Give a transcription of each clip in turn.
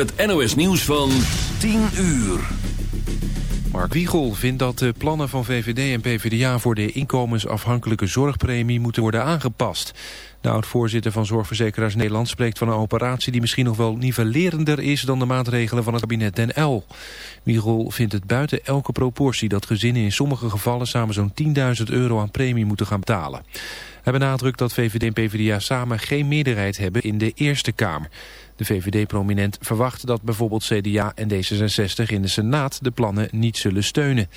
het NOS nieuws van 10 uur. Mark Wiegel vindt dat de plannen van VVD en PvdA voor de inkomensafhankelijke zorgpremie moeten worden aangepast. De oud-voorzitter van Zorgverzekeraars Nederland spreekt van een operatie die misschien nog wel nivellerender is dan de maatregelen van het kabinet Den L. Wiegel vindt het buiten elke proportie dat gezinnen in sommige gevallen samen zo'n 10.000 euro aan premie moeten gaan betalen. Hij benadrukt dat VVD en PvdA samen geen meerderheid hebben in de Eerste Kamer. De VVD-prominent verwacht dat bijvoorbeeld CDA en D66 in de Senaat de plannen niet zullen steunen.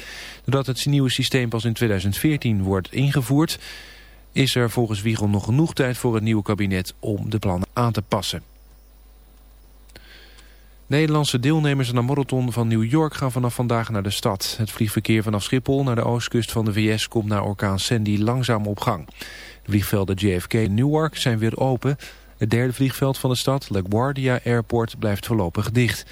Doordat het nieuwe systeem pas in 2014 wordt ingevoerd, is er volgens Wiegel nog genoeg tijd voor het nieuwe kabinet om de plannen aan te passen. Nederlandse deelnemers aan de marathon van New York gaan vanaf vandaag naar de stad. Het vliegverkeer vanaf Schiphol naar de oostkust van de VS komt naar orkaan Sandy langzaam op gang. De vliegvelden JFK en Newark zijn weer open. Het derde vliegveld van de stad, LaGuardia Airport, blijft voorlopig dicht.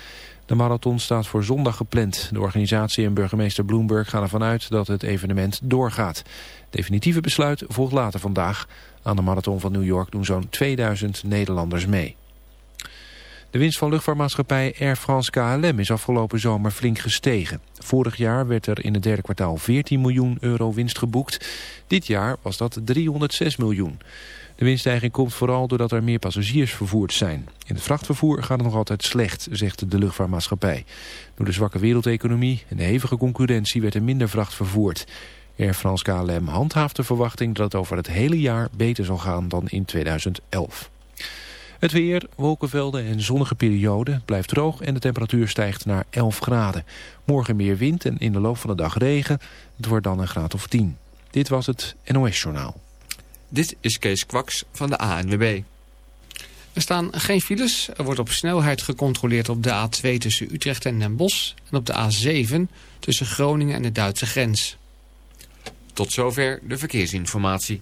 De marathon staat voor zondag gepland. De organisatie en burgemeester Bloomberg gaan ervan uit dat het evenement doorgaat. Definitieve besluit volgt later vandaag. Aan de marathon van New York doen zo'n 2000 Nederlanders mee. De winst van luchtvaartmaatschappij Air France KLM is afgelopen zomer flink gestegen. Vorig jaar werd er in het derde kwartaal 14 miljoen euro winst geboekt. Dit jaar was dat 306 miljoen. De winststijging komt vooral doordat er meer passagiers vervoerd zijn. In het vrachtvervoer gaat het nog altijd slecht, zegt de luchtvaartmaatschappij. Door de zwakke wereldeconomie en de hevige concurrentie werd er minder vracht vervoerd. Air France KLM handhaaft de verwachting dat het over het hele jaar beter zal gaan dan in 2011. Het weer, wolkenvelden en zonnige periode blijft droog en de temperatuur stijgt naar 11 graden. Morgen meer wind en in de loop van de dag regen. Het wordt dan een graad of 10. Dit was het NOS Journaal. Dit is Kees Kwaks van de ANWB. Er staan geen files. Er wordt op snelheid gecontroleerd op de A2 tussen Utrecht en Den Bosch... en op de A7 tussen Groningen en de Duitse grens. Tot zover de verkeersinformatie.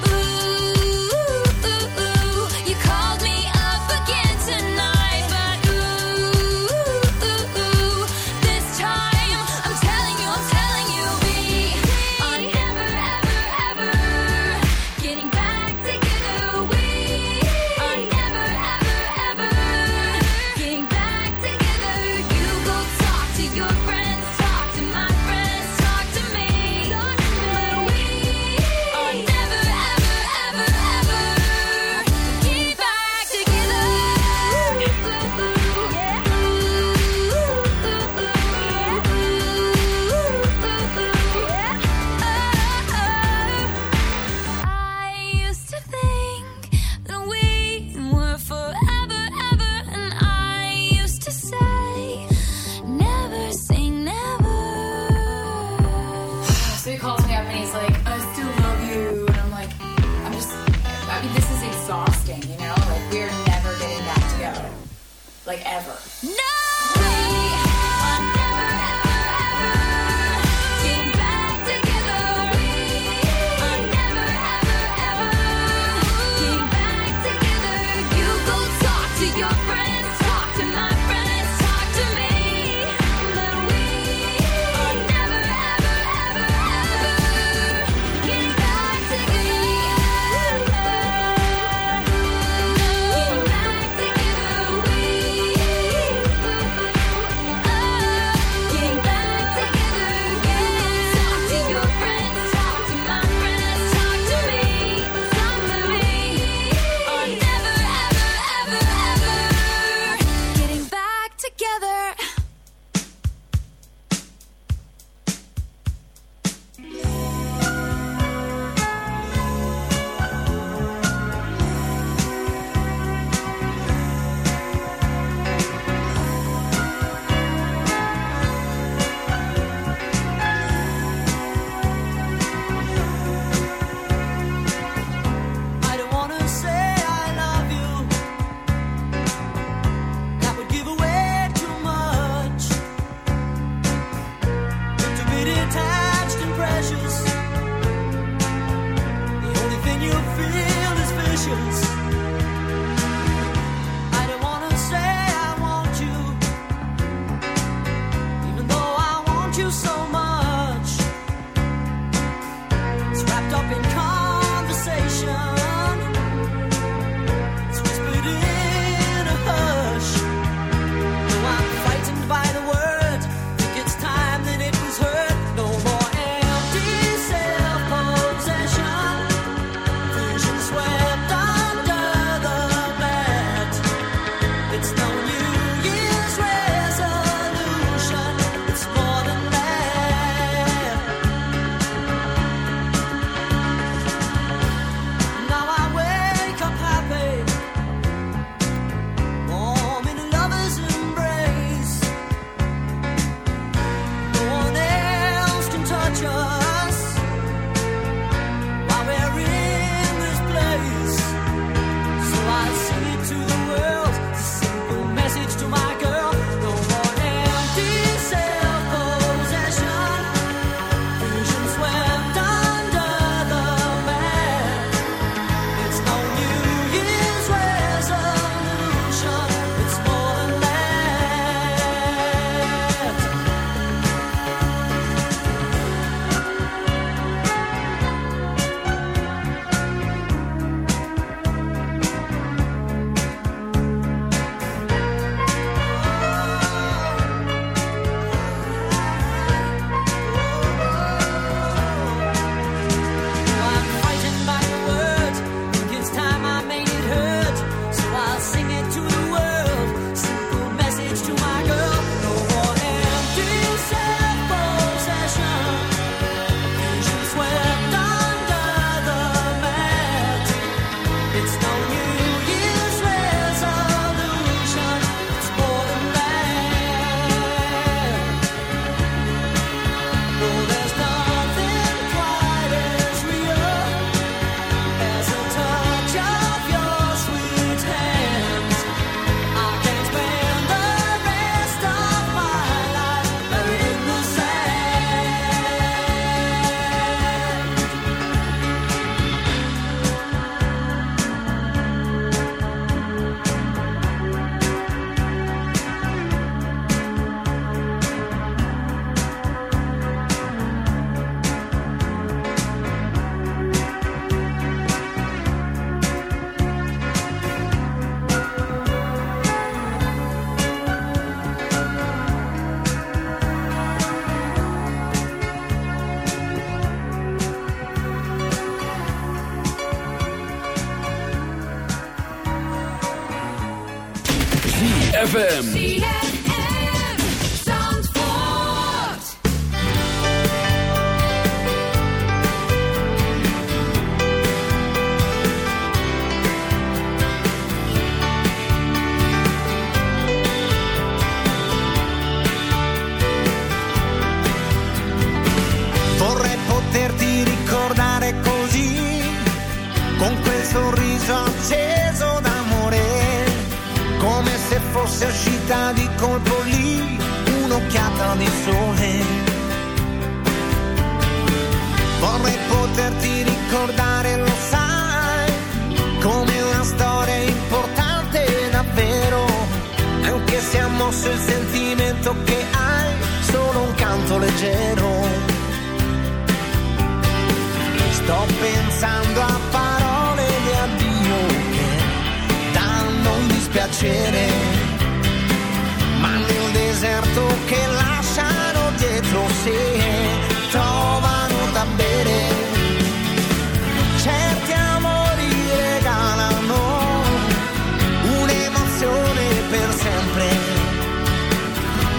ZFM.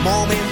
moment.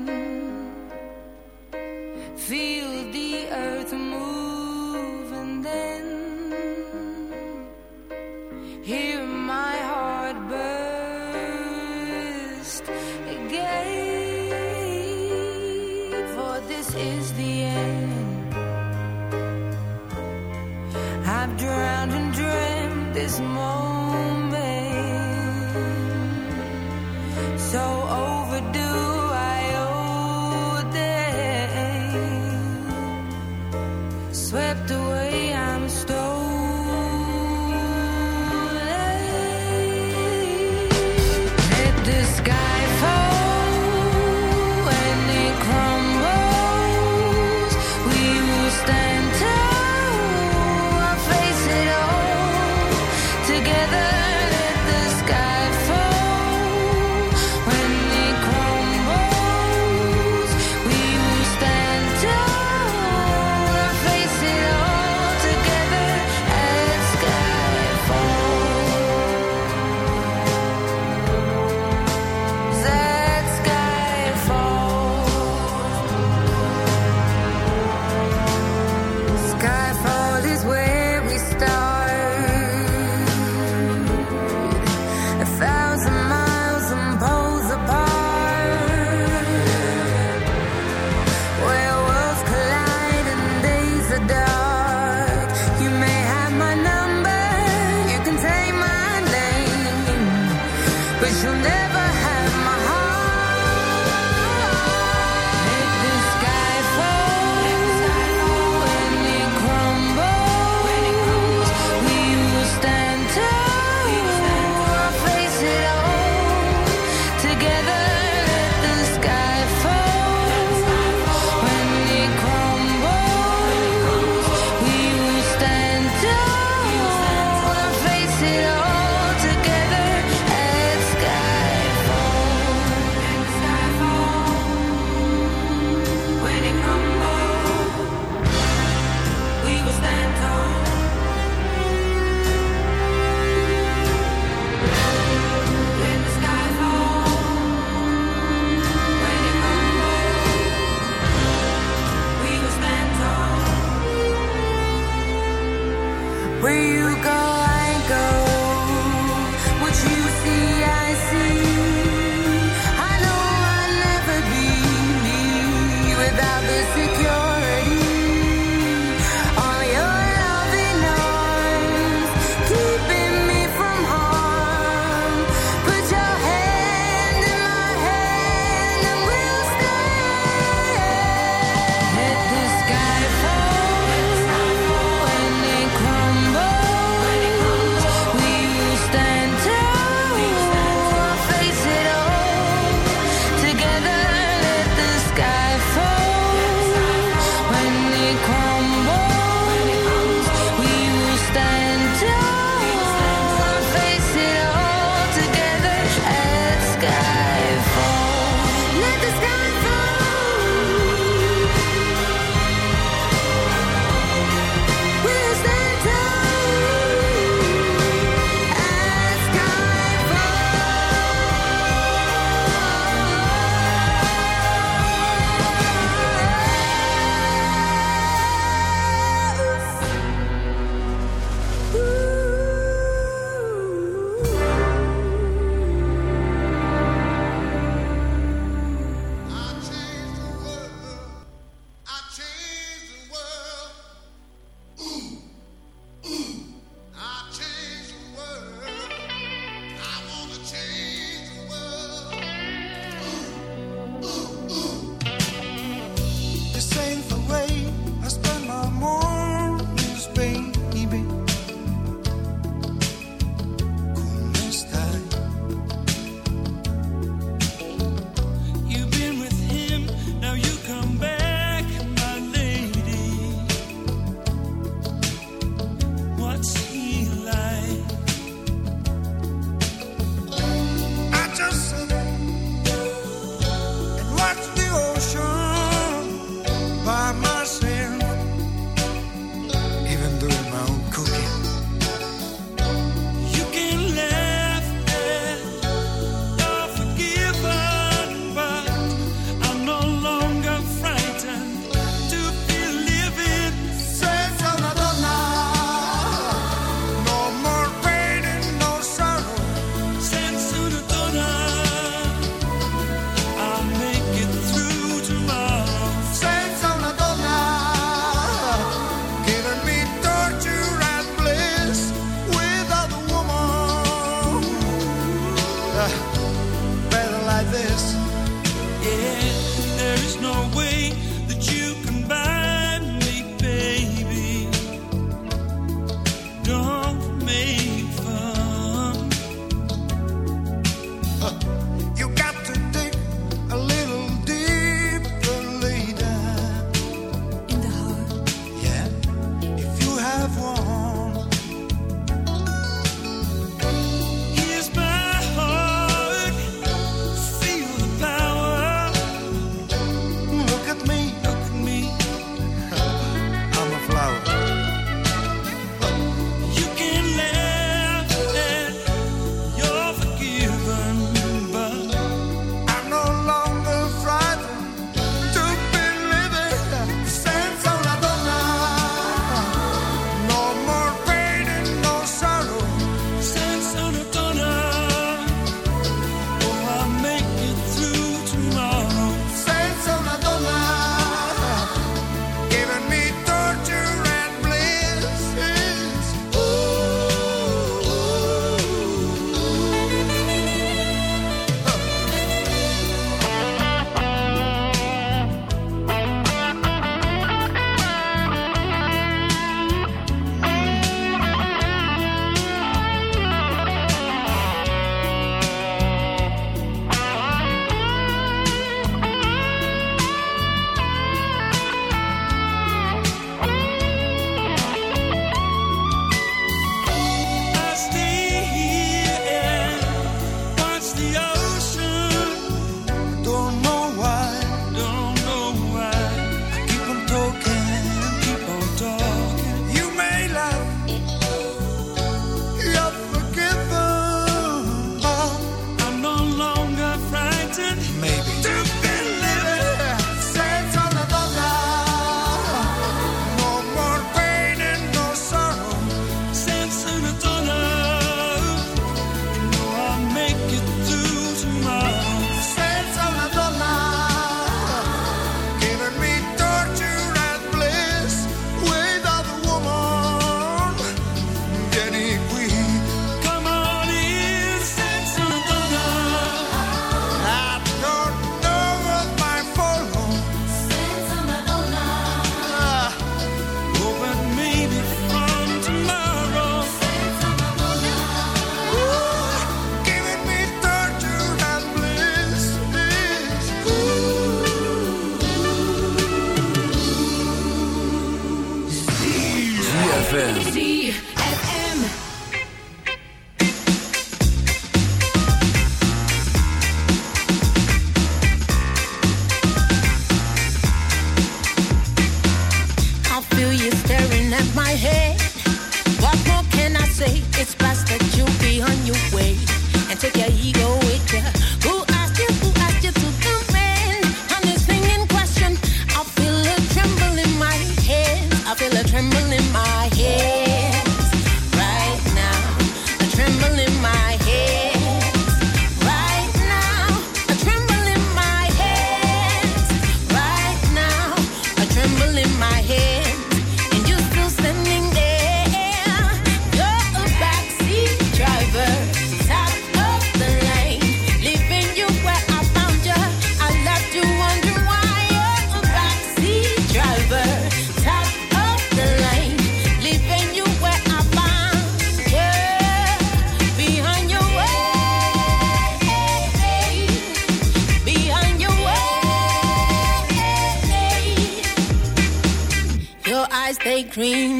Isn't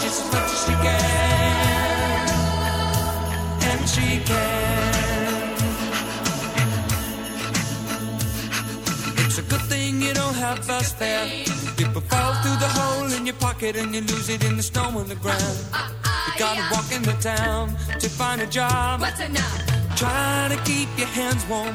just as much as she can And she can It's a good thing you don't have there You could fall through the hole in your pocket And you lose it in the snow on the ground You gotta walk into town to find a job. What's enough? Try to keep your hands warm.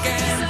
again.